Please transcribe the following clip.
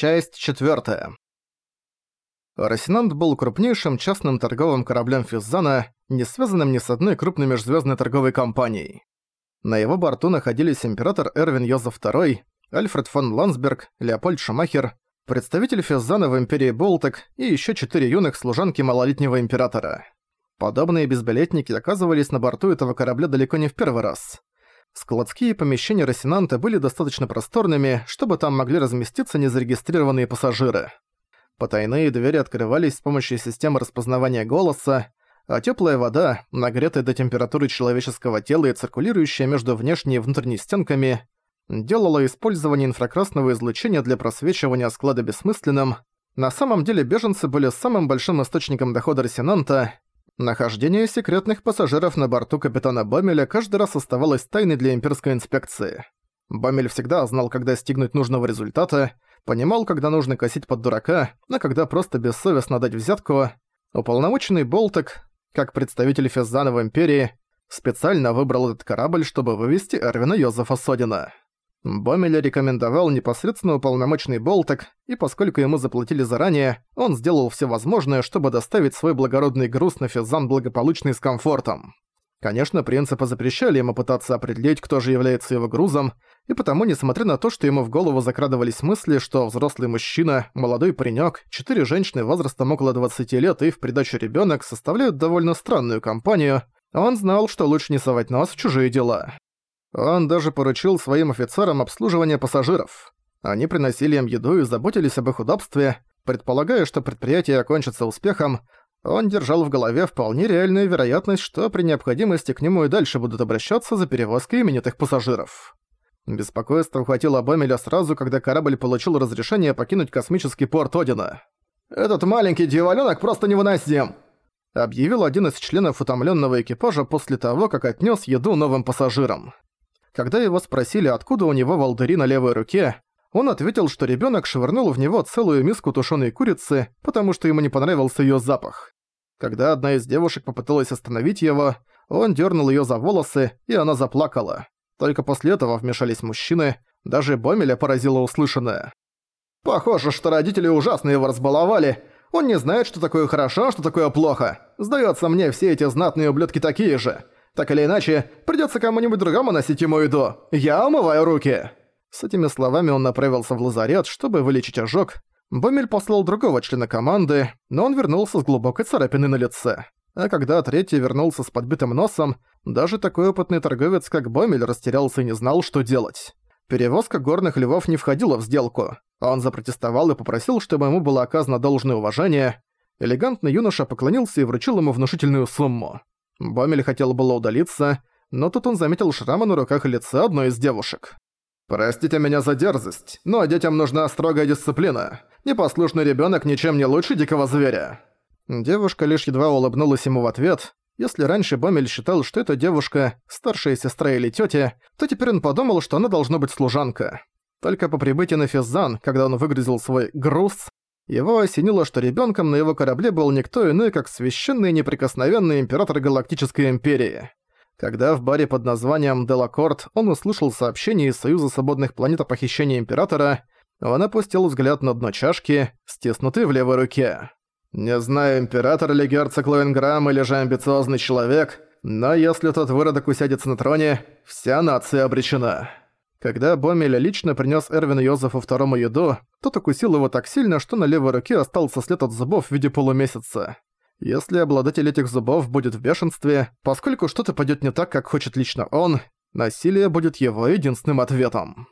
Часть 4. Росинант был крупнейшим частным торговым кораблем Физзана, не связанным ни с одной крупной межзвездной торговой компанией. На его борту находились император Эрвин Йозеф II, Альфред фон Ландсберг, Леопольд Шумахер, представитель Физзана в Империи Болтек и еще четыре юных служанки малолетнего императора. Подобные безбилетники оказывались на борту этого корабля далеко не в первый раз. Складские помещения Росинанта были достаточно просторными, чтобы там могли разместиться незарегистрированные пассажиры. Потайные двери открывались с помощью системы распознавания голоса, а теплая вода, нагретая до температуры человеческого тела и циркулирующая между внешней и внутренней стенками, делала использование инфракрасного излучения для просвечивания склада бессмысленным. На самом деле беженцы были самым большим источником дохода Росинанта, Нахождение секретных пассажиров на борту капитана Бомеля каждый раз оставалось тайной для имперской инспекции. Бомель всегда знал, когда стигнуть нужного результата, понимал, когда нужно косить под дурака, а когда просто бессовестно дать взятку. Уполномоченный Болтек, как представитель Феззана в Империи, специально выбрал этот корабль, чтобы вывести Эрвина Йозефа Содина. Бомеля рекомендовал непосредственно уполномоченный Болтек, и поскольку ему заплатили заранее, он сделал все возможное, чтобы доставить свой благородный груз на Физан благополучно и с комфортом. Конечно, принципы запрещали ему пытаться определить, кто же является его грузом, и потому, несмотря на то, что ему в голову закрадывались мысли, что взрослый мужчина, молодой паренёк, четыре женщины возрастом около 20 лет и в придачу ребёнок составляют довольно странную компанию, он знал, что лучше не совать нос в чужие дела. Он даже поручил своим офицерам обслуживание пассажиров. Они приносили им еду и заботились об их удобстве, предполагая, что предприятие окончится успехом, он держал в голове вполне реальную вероятность, что при необходимости к нему и дальше будут обращаться за перевозкой именитых пассажиров. Беспокойство ухватило Бомеля сразу, когда корабль получил разрешение покинуть космический порт Одина. «Этот маленький дьяволёнок просто невыносим!» объявил один из членов утомленного экипажа после того, как отнес еду новым пассажирам. Когда его спросили, откуда у него волдыри на левой руке, он ответил, что ребенок швырнул в него целую миску тушеной курицы, потому что ему не понравился ее запах. Когда одна из девушек попыталась остановить его, он дернул ее за волосы, и она заплакала. Только после этого вмешались мужчины, даже Бомеля поразило услышанное. «Похоже, что родители ужасно его разбаловали. Он не знает, что такое хорошо, а что такое плохо. Сдается мне, все эти знатные ублюдки такие же. Так или иначе, придётся кому-нибудь другому носить ему еду. Я умываю руки!» С этими словами он направился в лазарет, чтобы вылечить ожог. Бомель послал другого члена команды, но он вернулся с глубокой царапиной на лице. А когда третий вернулся с подбитым носом, даже такой опытный торговец, как Бомель, растерялся и не знал, что делать. Перевозка горных львов не входила в сделку. Он запротестовал и попросил, чтобы ему было оказано должное уважение. Элегантный юноша поклонился и вручил ему внушительную сумму. Бомель хотел было удалиться, но тут он заметил шрамы на руках и лице одной из девушек. «Простите меня за дерзость, но детям нужна строгая дисциплина. Непослушный ребёнок ничем не лучше дикого зверя». Девушка лишь едва улыбнулась ему в ответ. Если раньше Бомель считал, что эта девушка – старшая сестра или тётя, то теперь он подумал, что она должна быть служанка. Только по прибытии на Физзан, когда он выгрузил свой «груз», его осенило, что ребенком на его корабле был никто иной, как священный и неприкосновенный император Галактической Империи. Когда в баре под названием «Делакорт» он услышал сообщение из Союза Свободных Планет о похищении Императора, он опустил взгляд на дно чашки, стиснутый в левой руке. «Не знаю, император или герцог Лоенграм или же амбициозный человек, но если тот выродок усядется на троне, вся нация обречена». Когда Бомель лично принес Эрвину Йозефу второму еду, тот укусил его так сильно, что на левой руке остался след от зубов в виде полумесяца. Если обладатель этих зубов будет в бешенстве, поскольку что-то пойдет не так, как хочет лично он, насилие будет его единственным ответом.